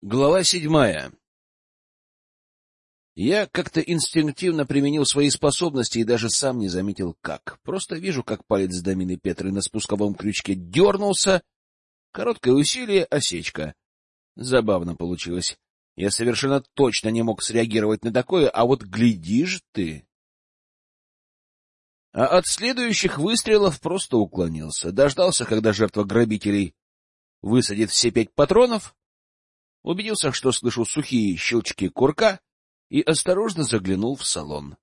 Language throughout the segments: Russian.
Глава седьмая. Я как-то инстинктивно применил свои способности и даже сам не заметил, как. Просто вижу, как палец Домины Петры на спусковом крючке дернулся. Короткое усилие — осечка. Забавно получилось. Я совершенно точно не мог среагировать на такое, а вот глядишь ты... А от следующих выстрелов просто уклонился. Дождался, когда жертва грабителей высадит все пять патронов, убедился, что слышу сухие щелчки курка, и осторожно заглянул в салон.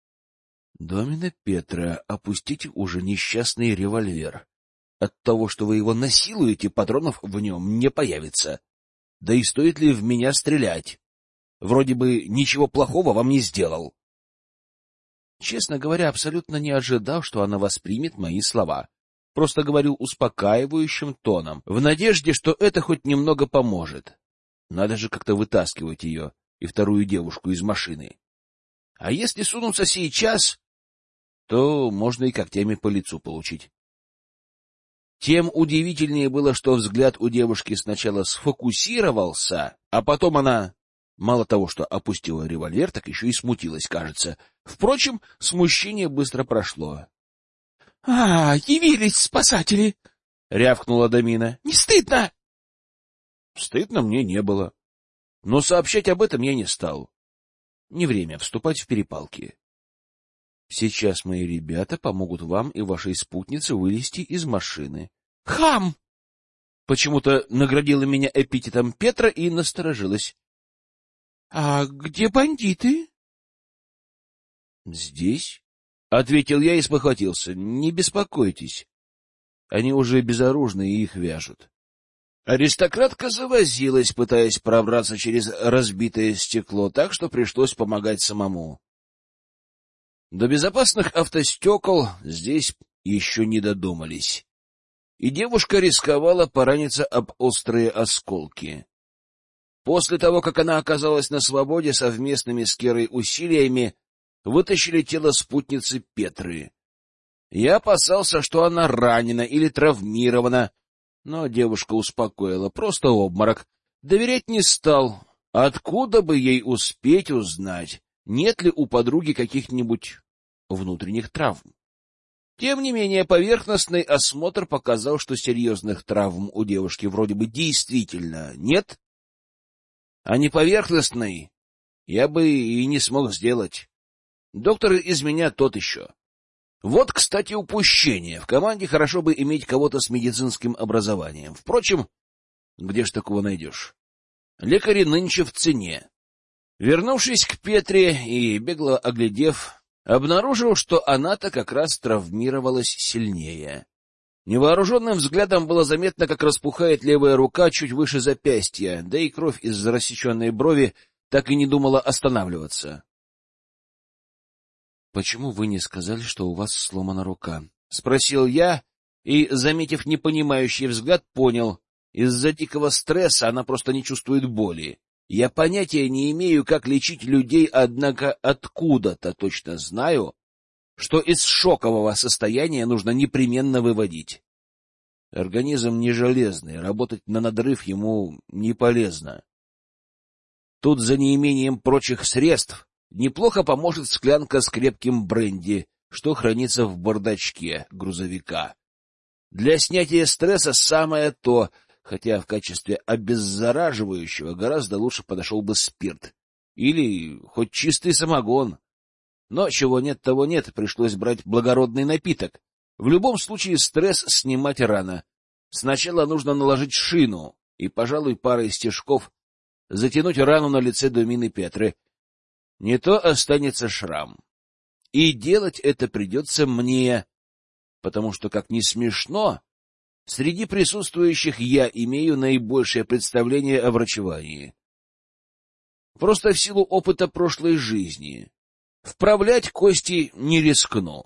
— Домина Петра, опустите уже несчастный револьвер. От того, что вы его насилуете, патронов в нем не появится. Да и стоит ли в меня стрелять? Вроде бы ничего плохого вам не сделал. Честно говоря, абсолютно не ожидал, что она воспримет мои слова. Просто говорю успокаивающим тоном, в надежде, что это хоть немного поможет. Надо же как-то вытаскивать ее и вторую девушку из машины. А если сунуться сейчас, то можно и когтями по лицу получить. Тем удивительнее было, что взгляд у девушки сначала сфокусировался, а потом она, мало того, что опустила револьвер, так еще и смутилась, кажется. Впрочем, смущение быстро прошло. — А, явились спасатели! — рявкнула Дамина. — Не стыдно! Стыдно мне не было. Но сообщать об этом я не стал. Не время вступать в перепалки. Сейчас мои ребята помогут вам и вашей спутнице вылезти из машины. Хам! Почему-то наградила меня эпитетом Петра и насторожилась. — А где бандиты? — Здесь, — ответил я и спохватился. — Не беспокойтесь. Они уже безоружны и их вяжут. Аристократка завозилась, пытаясь пробраться через разбитое стекло, так что пришлось помогать самому. До безопасных автостекол здесь еще не додумались, и девушка рисковала пораниться об острые осколки. После того, как она оказалась на свободе, совместными с Керой усилиями вытащили тело спутницы Петры. Я опасался, что она ранена или травмирована, но девушка успокоила, просто обморок. Доверять не стал. Откуда бы ей успеть узнать, нет ли у подруги каких-нибудь внутренних травм? Тем не менее, поверхностный осмотр показал, что серьезных травм у девушки вроде бы действительно нет. А не поверхностный я бы и не смог сделать. Доктор из меня тот еще. Вот, кстати, упущение. В команде хорошо бы иметь кого-то с медицинским образованием. Впрочем, где ж такого найдешь? Лекари нынче в цене. Вернувшись к Петре и бегло оглядев, обнаружил, что она-то как раз травмировалась сильнее. Невооруженным взглядом было заметно, как распухает левая рука чуть выше запястья, да и кровь из рассеченной брови так и не думала останавливаться. — Почему вы не сказали, что у вас сломана рука? — спросил я и, заметив непонимающий взгляд, понял. Из-за дикого стресса она просто не чувствует боли. Я понятия не имею, как лечить людей, однако откуда-то точно знаю, что из шокового состояния нужно непременно выводить. Организм не железный, работать на надрыв ему не полезно. Тут за неимением прочих средств Неплохо поможет склянка с крепким бренди, что хранится в бардачке грузовика. Для снятия стресса самое то, хотя в качестве обеззараживающего гораздо лучше подошел бы спирт. Или хоть чистый самогон. Но чего нет, того нет, пришлось брать благородный напиток. В любом случае стресс снимать рано. Сначала нужно наложить шину и, пожалуй, парой стежков затянуть рану на лице Домины Петры — не то останется шрам. И делать это придется мне, потому что, как ни смешно, среди присутствующих я имею наибольшее представление о врачевании. Просто в силу опыта прошлой жизни. Вправлять кости не рискну.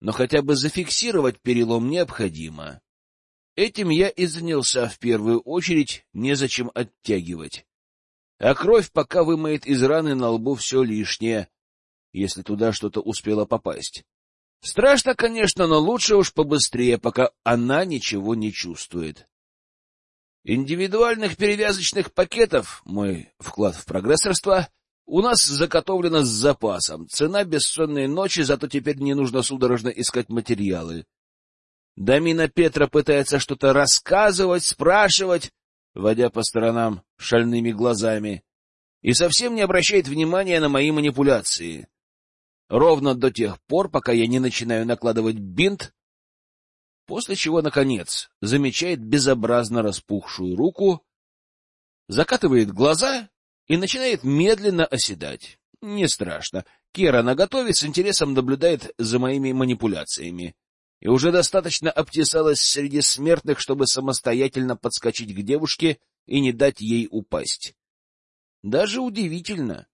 Но хотя бы зафиксировать перелом необходимо. Этим я и занялся в первую очередь, незачем оттягивать а кровь пока вымоет из раны на лбу все лишнее, если туда что-то успело попасть. Страшно, конечно, но лучше уж побыстрее, пока она ничего не чувствует. Индивидуальных перевязочных пакетов, мой вклад в прогрессорство, у нас заготовлено с запасом. Цена бессонной ночи, зато теперь не нужно судорожно искать материалы. Дамина Петра пытается что-то рассказывать, спрашивать, водя по сторонам шальными глазами, и совсем не обращает внимания на мои манипуляции. Ровно до тех пор, пока я не начинаю накладывать бинт после чего, наконец, замечает безобразно распухшую руку, закатывает глаза и начинает медленно оседать. Не страшно. Кера наготове с интересом наблюдает за моими манипуляциями и уже достаточно обтесалась среди смертных, чтобы самостоятельно подскочить к девушке и не дать ей упасть. Даже удивительно.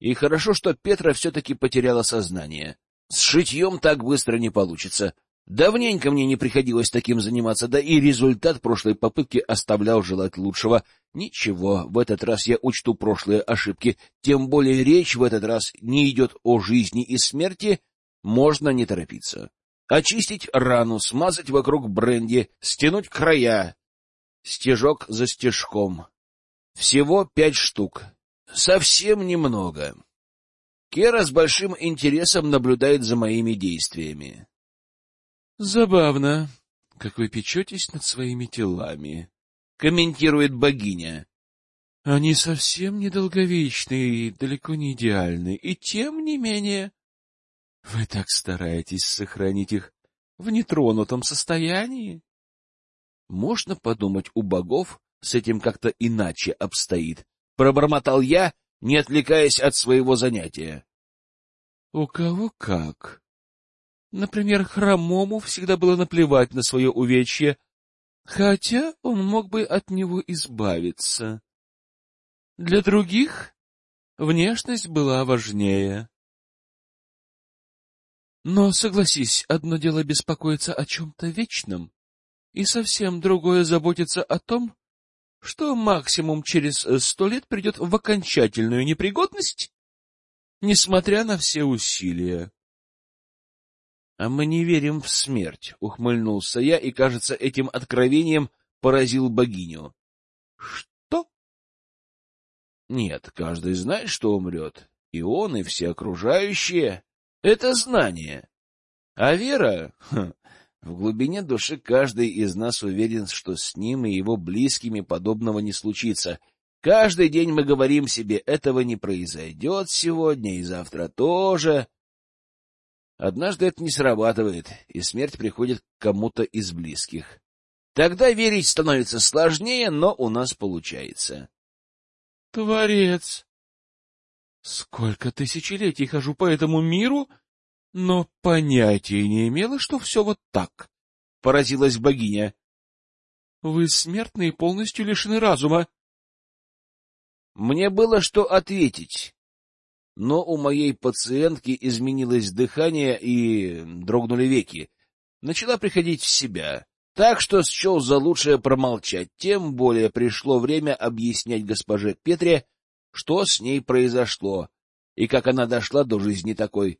И хорошо, что Петра все-таки потеряла сознание. С шитьем так быстро не получится. Давненько мне не приходилось таким заниматься, да и результат прошлой попытки оставлял желать лучшего. Ничего, в этот раз я учту прошлые ошибки, тем более речь в этот раз не идет о жизни и смерти, можно не торопиться. Очистить рану, смазать вокруг бренди, стянуть края, стежок за стежком. Всего пять штук. Совсем немного. Кера с большим интересом наблюдает за моими действиями. Забавно, как вы печетесь над своими телами, комментирует богиня. Они совсем недолговечны и далеко не идеальны, и тем не менее вы так стараетесь сохранить их в нетронутом состоянии. Можно подумать, у богов с этим как-то иначе обстоит. Пробормотал я, не отвлекаясь от своего занятия. — У кого как? Например, хромому всегда было наплевать на свое увечье, хотя он мог бы от него избавиться. Для других внешность была важнее. Но, согласись, одно дело беспокоиться о чем-то вечном, и совсем другое заботиться о том, что максимум через сто лет придет в окончательную непригодность, несмотря на все усилия. — А мы не верим в смерть, — ухмыльнулся я, и, кажется, этим откровением поразил богиню. — Что? — Нет, каждый знает, что умрет. И он, и все окружающие. Это знание. А вера... Хм, в глубине души каждый из нас уверен, что с ним и его близкими подобного не случится. Каждый день мы говорим себе, этого не произойдет сегодня и завтра тоже. Однажды это не срабатывает, и смерть приходит к кому-то из близких. Тогда верить становится сложнее, но у нас получается. Творец! Сколько тысячелетий хожу по этому миру, но понятия не имела, что все вот так, — поразилась богиня. Вы смертные полностью лишены разума. Мне было что ответить, но у моей пациентки изменилось дыхание и дрогнули веки. Начала приходить в себя, так что счел за лучшее промолчать, тем более пришло время объяснять госпоже Петре, что с ней произошло и как она дошла до жизни такой.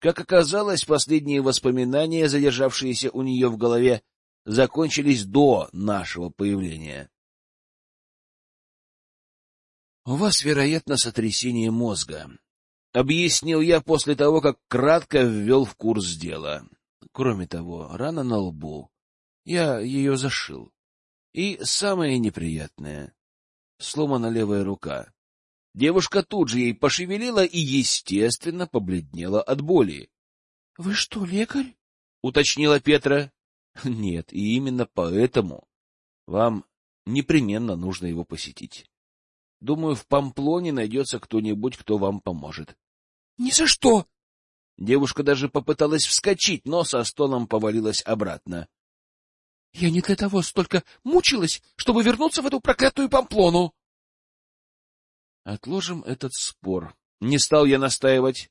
Как оказалось, последние воспоминания, задержавшиеся у нее в голове, закончились до нашего появления. У вас, вероятно, сотрясение мозга. Объяснил я после того, как кратко ввел в курс дела. Кроме того, рана на лбу. Я ее зашил. И самое неприятное — сломана левая рука. Девушка тут же ей пошевелила и, естественно, побледнела от боли. — Вы что, лекарь? — уточнила Петра. — Нет, и именно поэтому вам непременно нужно его посетить. Думаю, в Памплоне найдется кто-нибудь, кто вам поможет. — Ни за что! Девушка даже попыталась вскочить, но со стоном повалилась обратно. — Я не для того столько мучилась, чтобы вернуться в эту проклятую Памплону! Отложим этот спор. Не стал я настаивать.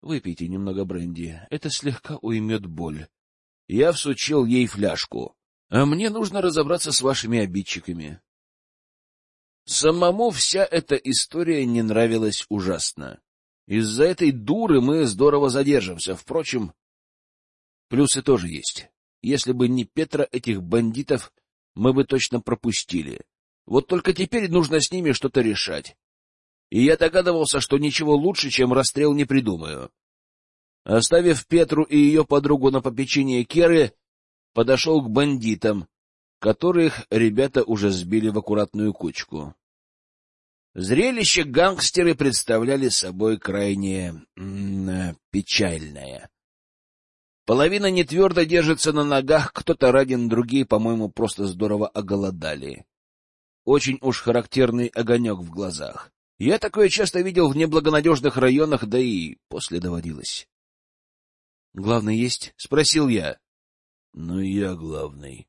Выпейте немного бренди, это слегка уймет боль. Я всучил ей фляжку. А мне нужно разобраться с вашими обидчиками. Самому вся эта история не нравилась ужасно. Из-за этой дуры мы здорово задержимся. Впрочем, плюсы тоже есть. Если бы не Петра, этих бандитов мы бы точно пропустили. Вот только теперь нужно с ними что-то решать. И я догадывался, что ничего лучше, чем расстрел, не придумаю. Оставив Петру и ее подругу на попечение Керы, подошел к бандитам, которых ребята уже сбили в аккуратную кучку. Зрелище гангстеры представляли собой крайне печальное. Половина не твердо держится на ногах, кто-то ранен, другие, по-моему, просто здорово оголодали. Очень уж характерный огонек в глазах. Я такое часто видел в неблагонадежных районах, да и после доводилось. — Главный есть? — спросил я. — Ну, я главный.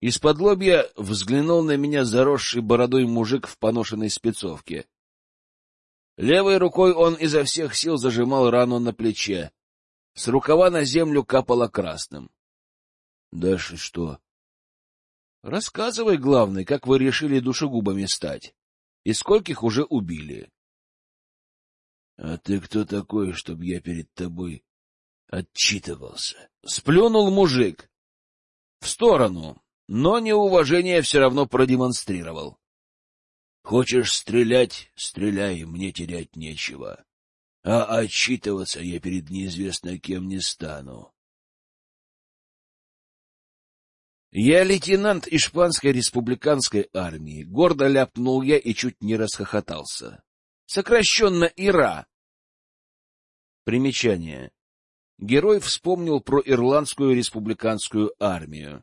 Из-под лобья взглянул на меня заросший бородой мужик в поношенной спецовке. Левой рукой он изо всех сил зажимал рану на плече. С рукава на землю капало красным. — Дальше что? — Рассказывай, главный, как вы решили душегубами стать. И скольких уже убили. — А ты кто такой, чтобы я перед тобой отчитывался? Сплюнул мужик. В сторону, но неуважение все равно продемонстрировал. Хочешь стрелять — стреляй, мне терять нечего. А отчитываться я перед неизвестно кем не стану. Я лейтенант Испанской республиканской армии. Гордо ляпнул я и чуть не расхохотался. Сокращенно ИРА. Примечание. Герой вспомнил про Ирландскую республиканскую армию.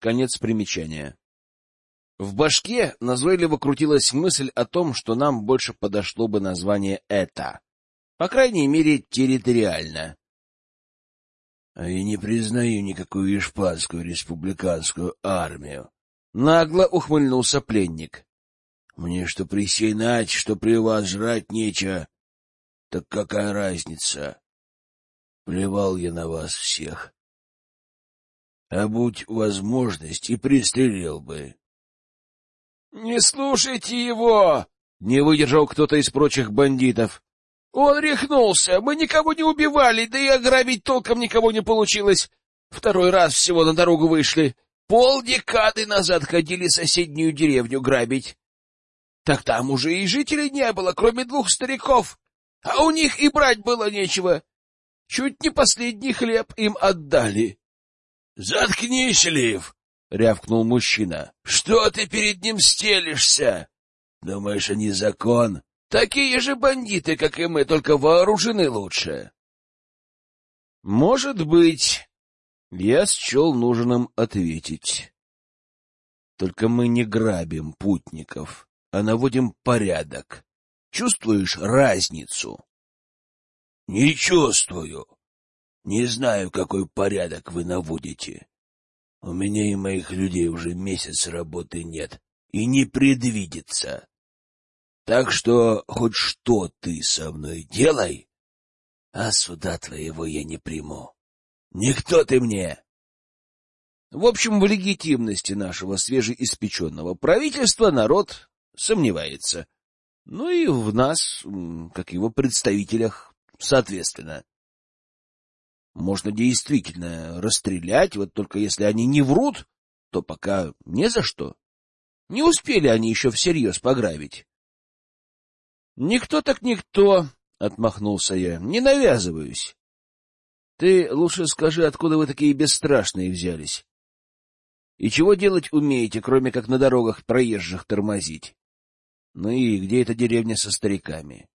Конец примечания. В башке назойливо крутилась мысль о том, что нам больше подошло бы название «это». По крайней мере, территориально. А я не признаю никакую испанскую республиканскую армию. Нагло ухмыльнулся пленник. Мне что присенать, что при вас жрать нечего. Так какая разница? Плевал я на вас всех. А будь возможность, и пристрелил бы. — Не слушайте его! — не выдержал кто-то из прочих бандитов. Он рехнулся. Мы никого не убивали, да и ограбить толком никого не получилось. Второй раз всего на дорогу вышли. Полдекады назад ходили соседнюю деревню грабить. Так там уже и жителей не было, кроме двух стариков. А у них и брать было нечего. Чуть не последний хлеб им отдали. — Заткнись, Лив! — рявкнул мужчина. — Что ты перед ним стелишься? Думаешь, они закон? Такие же бандиты, как и мы, только вооружены лучше. Может быть, я счел нужным ответить. Только мы не грабим путников, а наводим порядок. Чувствуешь разницу? Не чувствую. Не знаю, какой порядок вы наводите. У меня и моих людей уже месяц работы нет и не предвидится. Так что хоть что ты со мной делай, а суда твоего я не приму. Никто ты мне! В общем, в легитимности нашего свежеиспеченного правительства народ сомневается. Ну и в нас, как его представителях, соответственно. Можно действительно расстрелять, вот только если они не врут, то пока не за что. Не успели они еще всерьез пограбить. — Никто так никто, — отмахнулся я, — не навязываюсь. Ты лучше скажи, откуда вы такие бесстрашные взялись? И чего делать умеете, кроме как на дорогах проезжих тормозить? Ну и где эта деревня со стариками?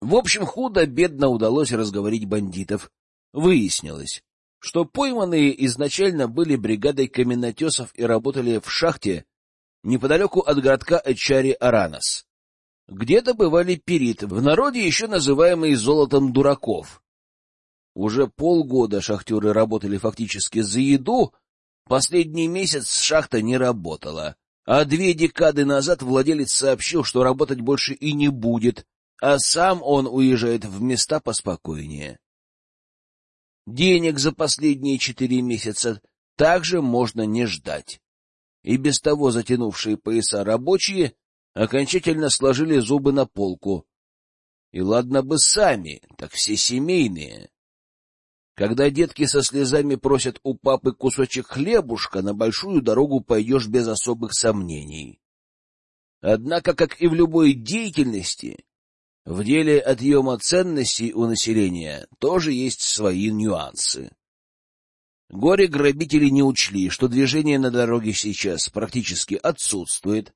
В общем, худо-бедно удалось разговорить бандитов. Выяснилось, что пойманные изначально были бригадой каменотесов и работали в шахте неподалеку от городка Эчари-Аранос где добывали перит, в народе еще называемый золотом дураков. Уже полгода шахтеры работали фактически за еду, последний месяц шахта не работала, а две декады назад владелец сообщил, что работать больше и не будет, а сам он уезжает в места поспокойнее. Денег за последние четыре месяца также можно не ждать. И без того затянувшие пояса рабочие окончательно сложили зубы на полку. И ладно бы сами, так все семейные. Когда детки со слезами просят у папы кусочек хлебушка, на большую дорогу пойдешь без особых сомнений. Однако, как и в любой деятельности, в деле отъема ценностей у населения тоже есть свои нюансы. Горе-грабители не учли, что движение на дороге сейчас практически отсутствует.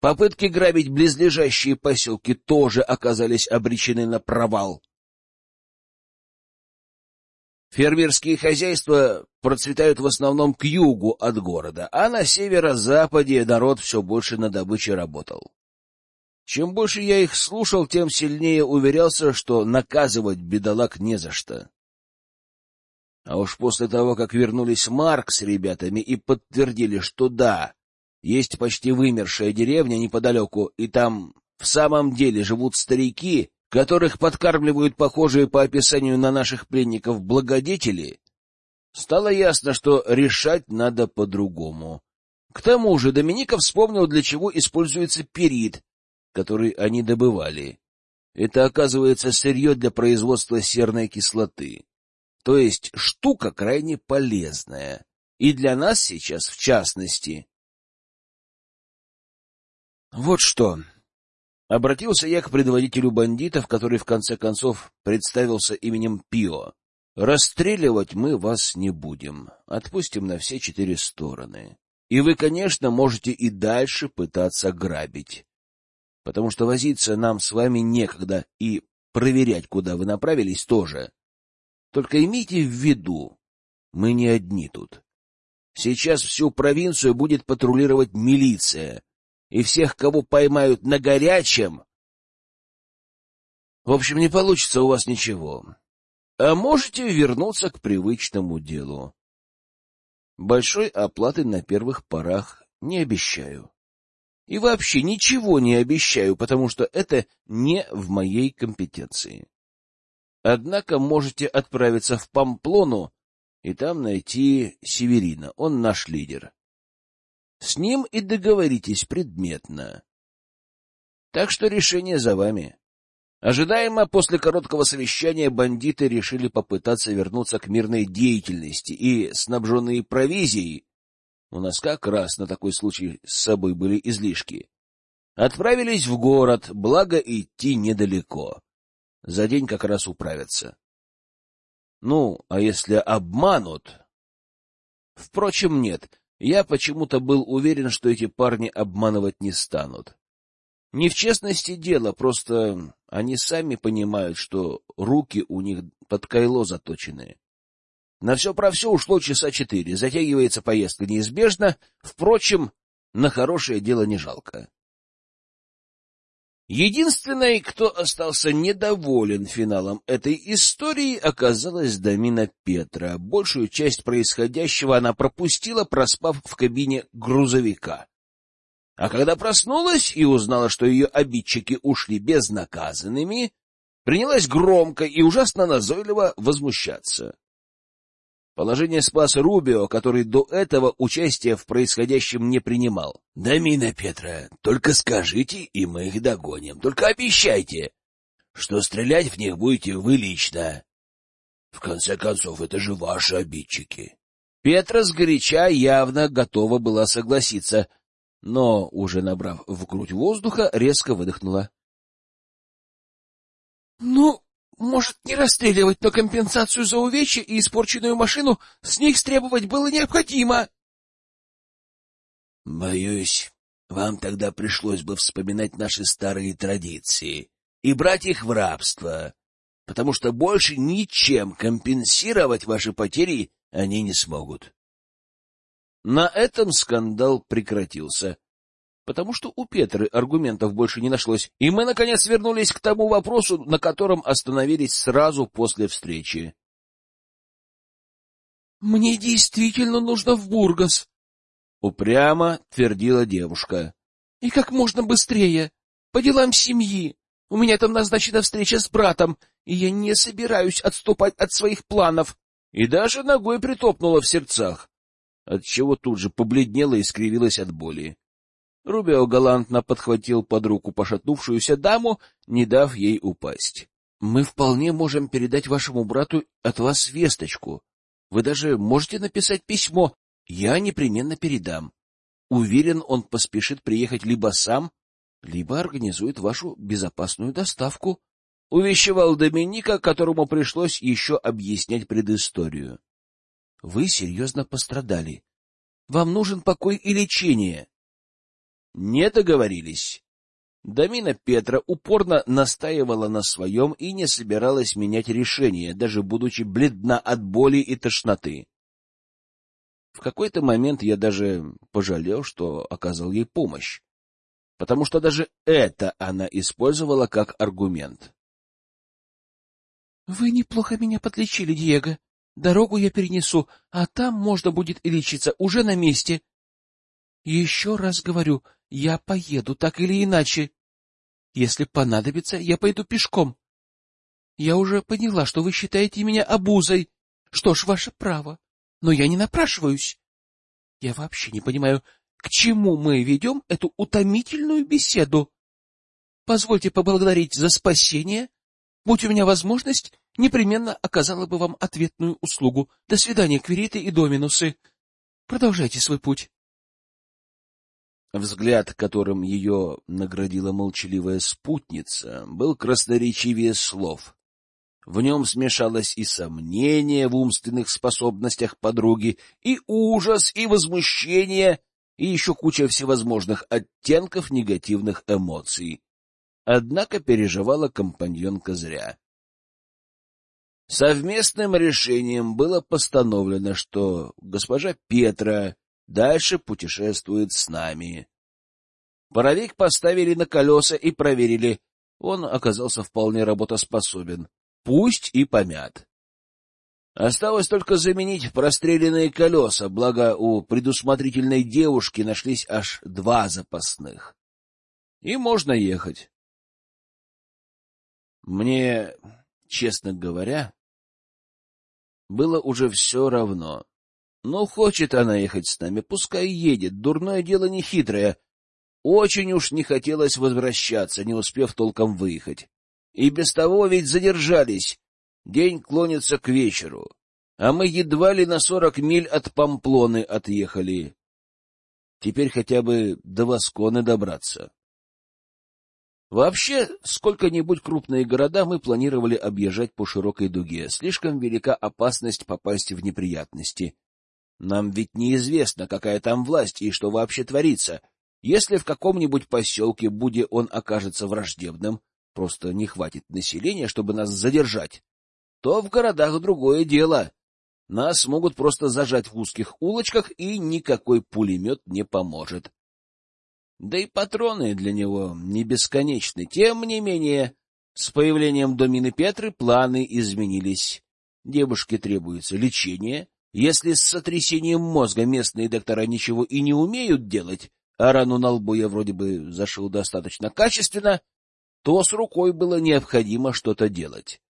Попытки грабить близлежащие поселки тоже оказались обречены на провал. Фермерские хозяйства процветают в основном к югу от города, а на северо-западе народ все больше на добыче работал. Чем больше я их слушал, тем сильнее уверялся, что наказывать бедолаг не за что. А уж после того, как вернулись Марк с ребятами и подтвердили, что да, есть почти вымершая деревня неподалеку, и там в самом деле живут старики, которых подкармливают похожие по описанию на наших пленников благодетели, стало ясно, что решать надо по-другому. К тому же Домиников вспомнил, для чего используется перит, который они добывали. Это, оказывается, сырье для производства серной кислоты. То есть штука крайне полезная. И для нас сейчас, в частности. Вот что. Обратился я к предводителю бандитов, который в конце концов представился именем Пио. Расстреливать мы вас не будем. Отпустим на все четыре стороны. И вы, конечно, можете и дальше пытаться грабить. Потому что возиться нам с вами некогда, и проверять, куда вы направились, тоже. Только имейте в виду, мы не одни тут. Сейчас всю провинцию будет патрулировать милиция, и всех, кого поймают на горячем... В общем, не получится у вас ничего. А можете вернуться к привычному делу. Большой оплаты на первых порах не обещаю. И вообще ничего не обещаю, потому что это не в моей компетенции. Однако можете отправиться в Памплону и там найти Северина, он наш лидер. С ним и договоритесь предметно. Так что решение за вами. Ожидаемо после короткого совещания бандиты решили попытаться вернуться к мирной деятельности и, снабженные провизией, у нас как раз на такой случай с собой были излишки, отправились в город, благо идти недалеко. За день как раз управятся. Ну, а если обманут? Впрочем, нет, я почему-то был уверен, что эти парни обманывать не станут. Не в честности дело, просто они сами понимают, что руки у них под кайло заточены. На все про все ушло часа четыре, затягивается поездка неизбежно, впрочем, на хорошее дело не жалко. Единственной, кто остался недоволен финалом этой истории, оказалась Дамина Петра. Большую часть происходящего она пропустила, проспав в кабине грузовика. А когда проснулась и узнала, что ее обидчики ушли безнаказанными, принялась громко и ужасно назойливо возмущаться. Положение спас Рубио, который до этого участия в происходящем не принимал. — Дамина Петра, только скажите, и мы их догоним. Только обещайте, что стрелять в них будете вы лично. В конце концов, это же ваши обидчики. Петра сгоряча явно готова была согласиться, но, уже набрав в грудь воздуха, резко выдохнула. — Ну, может, не расстреливать, но компенсацию за увечья и испорченную машину с них стребовать было необходимо. Боюсь, вам тогда пришлось бы вспоминать наши старые традиции и брать их в рабство, потому что больше ничем компенсировать ваши потери они не смогут. На этом скандал прекратился потому что у Петры аргументов больше не нашлось, и мы, наконец, вернулись к тому вопросу, на котором остановились сразу после встречи. — Мне действительно нужно в Бургас, — упрямо твердила девушка. — И как можно быстрее, по делам семьи. У меня там назначена встреча с братом, и я не собираюсь отступать от своих планов. И даже ногой притопнула в сердцах, отчего тут же побледнела и скривилась от боли. Рубио галантно подхватил под руку пошатнувшуюся даму, не дав ей упасть. Мы вполне можем передать вашему брату от вас весточку. Вы даже можете написать письмо. Я непременно передам. Уверен, он поспешит приехать либо сам, либо организует вашу безопасную доставку. Увещевал Доминика, которому пришлось еще объяснять предысторию. Вы серьезно пострадали. Вам нужен покой и лечение. Не договорились. Дамина Петра упорно настаивала на своем и не собиралась менять решение, даже будучи бледна от боли и тошноты. В какой-то момент я даже пожалел, что оказал ей помощь, потому что даже это она использовала как аргумент. — Вы неплохо меня подлечили, Диего. Дорогу я перенесу, а там можно будет и лечиться уже на месте. Еще раз говорю, я поеду так или иначе. Если понадобится, я пойду пешком. Я уже поняла, что вы считаете меня обузой. Что ж, ваше право. Но я не напрашиваюсь. Я вообще не понимаю, к чему мы ведем эту утомительную беседу. Позвольте поблагодарить за спасение. Будь у меня возможность, непременно оказала бы вам ответную услугу. До свидания, Квириты и Доминусы. Продолжайте свой путь. Взгляд, которым ее наградила молчаливая спутница, был красноречивее слов. В нем смешалось и сомнение в умственных способностях подруги, и ужас, и возмущение, и еще куча всевозможных оттенков негативных эмоций. Однако переживала компаньонка зря. Совместным решением было постановлено, что госпожа Петра Дальше путешествует с нами. Паровик поставили на колеса и проверили. Он оказался вполне работоспособен, пусть и помят. Осталось только заменить простреленные колеса, благо у предусмотрительной девушки нашлись аж два запасных. И можно ехать. Мне, честно говоря, было уже все равно. Ну, хочет она ехать с нами, пускай едет, дурное дело не хитрое. Очень уж не хотелось возвращаться, не успев толком выехать. И без того ведь задержались. День клонится к вечеру, а мы едва ли на сорок миль от Памплоны отъехали. Теперь хотя бы до Восконы добраться. Вообще, сколько-нибудь крупные города мы планировали объезжать по широкой дуге. Слишком велика опасность попасть в неприятности. Нам ведь неизвестно, какая там власть и что вообще творится. Если в каком-нибудь поселке, будь он окажется враждебным, просто не хватит населения, чтобы нас задержать, то в городах другое дело. Нас могут просто зажать в узких улочках, и никакой пулемет не поможет. Да и патроны для него не бесконечны. Тем не менее, с появлением Домины Петры планы изменились. Девушке требуется лечение, если с сотрясением мозга местные доктора ничего и не умеют делать, а рану на лбу я вроде бы зашил достаточно качественно, то с рукой было необходимо что-то делать.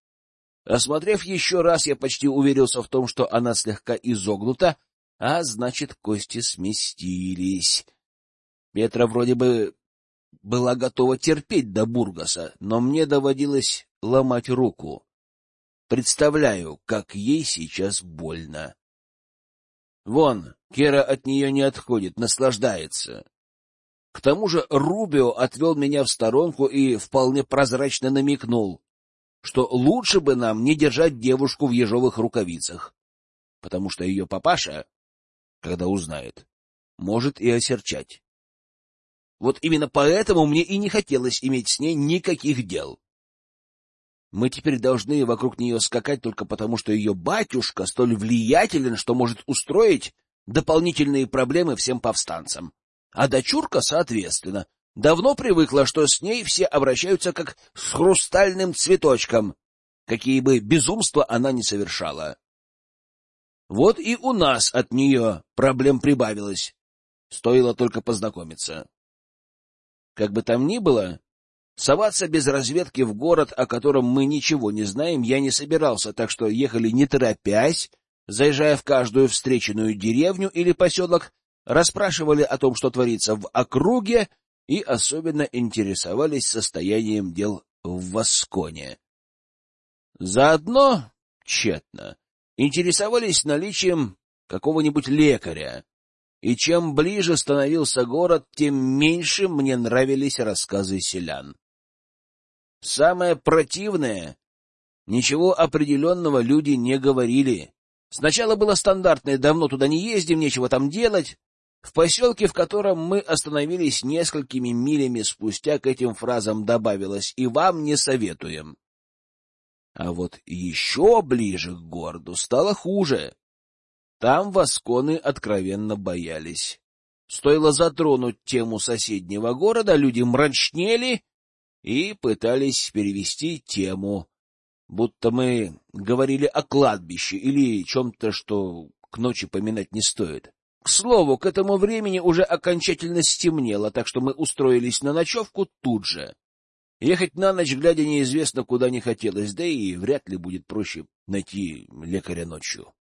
Осмотрев еще раз, я почти уверился в том, что она слегка изогнута, а значит, кости сместились. Петра вроде бы была готова терпеть до Бургаса, но мне доводилось ломать руку. Представляю, как ей сейчас больно. Вон, Кера от нее не отходит, наслаждается. К тому же Рубио отвел меня в сторонку и вполне прозрачно намекнул, что лучше бы нам не держать девушку в ежовых рукавицах, потому что ее папаша, когда узнает, может и осерчать. Вот именно поэтому мне и не хотелось иметь с ней никаких дел. Мы теперь должны вокруг нее скакать только потому, что ее батюшка столь влиятелен, что может устроить дополнительные проблемы всем повстанцам. А дочурка, соответственно, давно привыкла, что с ней все обращаются как с хрустальным цветочком, какие бы безумства она ни совершала. Вот и у нас от нее проблем прибавилось. Стоило только познакомиться. Как бы там ни было, Соваться без разведки в город, о котором мы ничего не знаем, я не собирался, так что ехали не торопясь, заезжая в каждую встреченную деревню или поселок, расспрашивали о том, что творится в округе, и особенно интересовались состоянием дел в Восконе. Заодно, тщетно, интересовались наличием какого-нибудь лекаря. И чем ближе становился город, тем меньше мне нравились рассказы селян. Самое противное — ничего определенного люди не говорили. Сначала было стандартное «давно туда не ездим, нечего там делать». В поселке, в котором мы остановились несколькими милями спустя, к этим фразам добавилось «и вам не советуем». А вот еще ближе к городу стало хуже. Там восконы откровенно боялись. Стоило затронуть тему соседнего города, люди мрачнели и пытались перевести тему, будто мы говорили о кладбище или чем-то, что к ночи поминать не стоит. К слову, к этому времени уже окончательно стемнело, так что мы устроились на ночевку тут же. Ехать на ночь, глядя неизвестно куда не хотелось, да и вряд ли будет проще найти лекаря ночью.